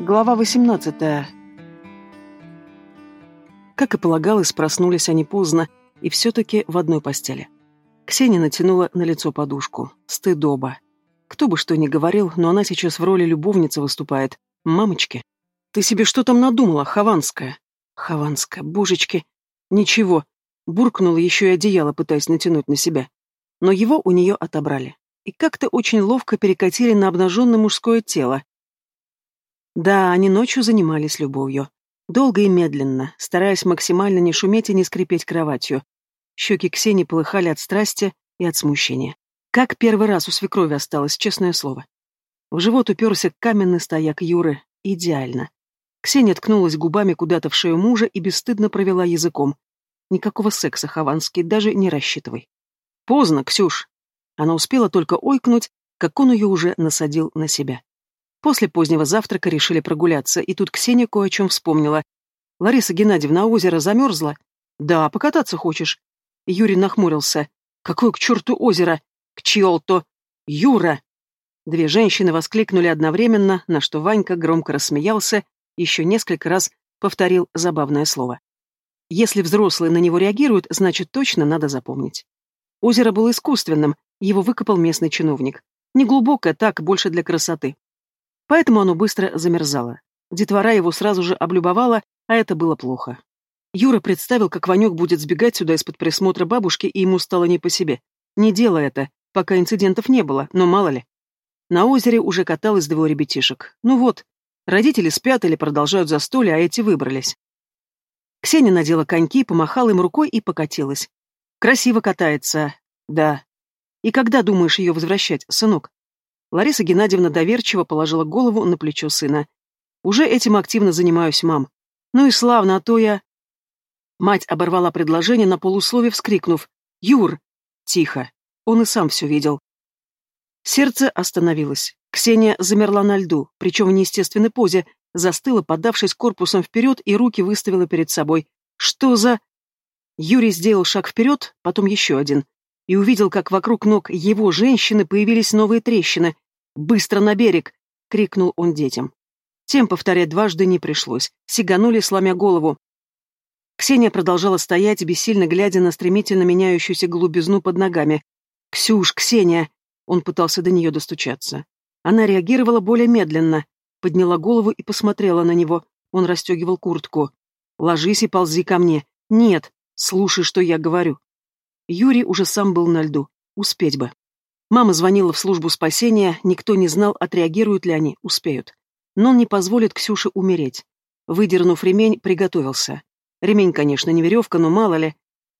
Глава 18. Как и полагалось, проснулись они поздно, и все-таки в одной постели. Ксения натянула на лицо подушку. Стыдоба. Кто бы что ни говорил, но она сейчас в роли любовницы выступает. Мамочки. Ты себе что там надумала, Хованская? Хованская, божечки. Ничего. Буркнула еще и одеяло, пытаясь натянуть на себя. Но его у нее отобрали. И как-то очень ловко перекатили на обнаженное мужское тело. Да, они ночью занимались любовью. Долго и медленно, стараясь максимально не шуметь и не скрипеть кроватью. Щеки Ксении полыхали от страсти и от смущения. Как первый раз у свекрови осталось, честное слово. В живот уперся каменный стояк Юры. Идеально. Ксения ткнулась губами куда-то в шею мужа и бесстыдно провела языком. Никакого секса, Хованский, даже не рассчитывай. Поздно, Ксюш. Она успела только ойкнуть, как он ее уже насадил на себя. После позднего завтрака решили прогуляться, и тут Ксения кое о чем вспомнила. «Лариса Геннадьевна, озеро замерзло?» «Да, покататься хочешь?» Юрий нахмурился. «Какое к черту озеро? К чьел-то? Юра!» Две женщины воскликнули одновременно, на что Ванька громко рассмеялся, еще несколько раз повторил забавное слово. Если взрослые на него реагируют, значит точно надо запомнить. Озеро было искусственным, его выкопал местный чиновник. Неглубокое, так, больше для красоты. Поэтому оно быстро замерзало. Детвора его сразу же облюбовала, а это было плохо. Юра представил, как Ванек будет сбегать сюда из-под присмотра бабушки, и ему стало не по себе. Не делай это, пока инцидентов не было, но мало ли. На озере уже каталось двое ребятишек. Ну вот, родители спят или продолжают застолье, а эти выбрались. Ксения надела коньки, помахала им рукой и покатилась. Красиво катается, да. И когда думаешь ее возвращать, сынок? Лариса Геннадьевна доверчиво положила голову на плечо сына. «Уже этим активно занимаюсь, мам. Ну и славно, а то я...» Мать оборвала предложение на полуслове, вскрикнув. «Юр!» Тихо. Он и сам все видел. Сердце остановилось. Ксения замерла на льду, причем в неестественной позе, застыла, подавшись корпусом вперед и руки выставила перед собой. «Что за...» Юрий сделал шаг вперед, потом еще один и увидел, как вокруг ног его женщины появились новые трещины. «Быстро на берег!» — крикнул он детям. Тем повторять дважды не пришлось. Сиганули, сломя голову. Ксения продолжала стоять, бессильно глядя на стремительно меняющуюся голубизну под ногами. «Ксюш, Ксения!» Он пытался до нее достучаться. Она реагировала более медленно, подняла голову и посмотрела на него. Он расстегивал куртку. «Ложись и ползи ко мне. Нет, слушай, что я говорю. Юрий уже сам был на льду. Успеть бы. Мама звонила в службу спасения, никто не знал, отреагируют ли они, успеют. Но он не позволит Ксюше умереть. Выдернув ремень, приготовился. Ремень, конечно, не веревка, но мало ли.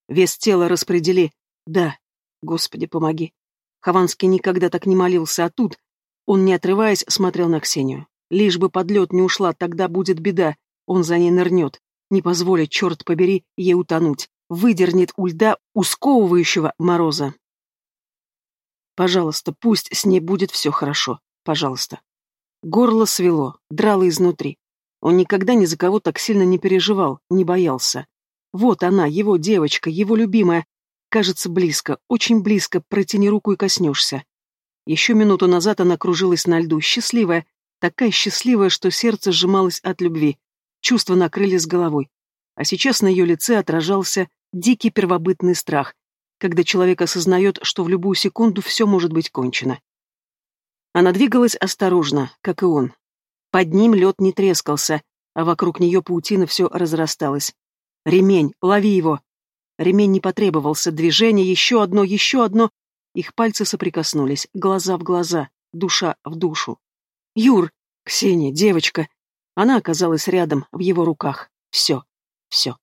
Вес тела распредели. Да. Господи, помоги. Хованский никогда так не молился, а тут... Он, не отрываясь, смотрел на Ксению. Лишь бы под лед не ушла, тогда будет беда. Он за ней нырнет. Не позволит, черт побери, ей утонуть выдернет у льда усковывающего мороза. Пожалуйста, пусть с ней будет все хорошо. Пожалуйста. Горло свело, драло изнутри. Он никогда ни за кого так сильно не переживал, не боялся. Вот она, его девочка, его любимая. Кажется, близко, очень близко, протяни руку и коснешься. Еще минуту назад она кружилась на льду, счастливая, такая счастливая, что сердце сжималось от любви. Чувства накрыли с головой. А сейчас на ее лице отражался Дикий первобытный страх, когда человек осознает, что в любую секунду все может быть кончено. Она двигалась осторожно, как и он. Под ним лед не трескался, а вокруг нее паутина все разрасталась. «Ремень, лови его!» Ремень не потребовался, движение, еще одно, еще одно. Их пальцы соприкоснулись, глаза в глаза, душа в душу. «Юр! Ксения, девочка!» Она оказалась рядом, в его руках. Все, все.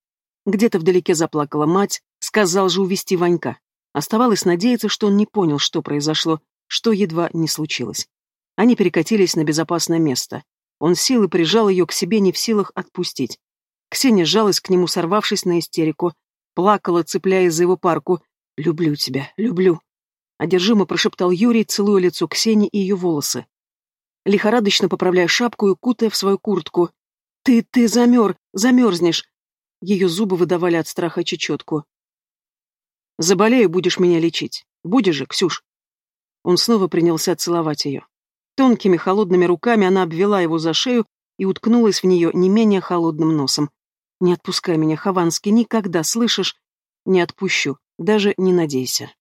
Где-то вдалеке заплакала мать, сказал же увести Ванька. Оставалось надеяться, что он не понял, что произошло, что едва не случилось. Они перекатились на безопасное место. Он силой прижал ее к себе, не в силах отпустить. Ксения сжалась к нему, сорвавшись на истерику, плакала, цепляясь за его парку. «Люблю тебя, люблю», — одержимо прошептал Юрий, целуя лицо Ксении и ее волосы. Лихорадочно поправляя шапку и кутая в свою куртку. «Ты, ты замер, замерзнешь. Ее зубы выдавали от страха чечетку. «Заболею, будешь меня лечить. Будешь же, Ксюш?» Он снова принялся целовать ее. Тонкими холодными руками она обвела его за шею, и уткнулась в нее не менее холодным носом. «Не отпускай меня, Хованский, никогда, слышишь? Не отпущу, даже не надейся».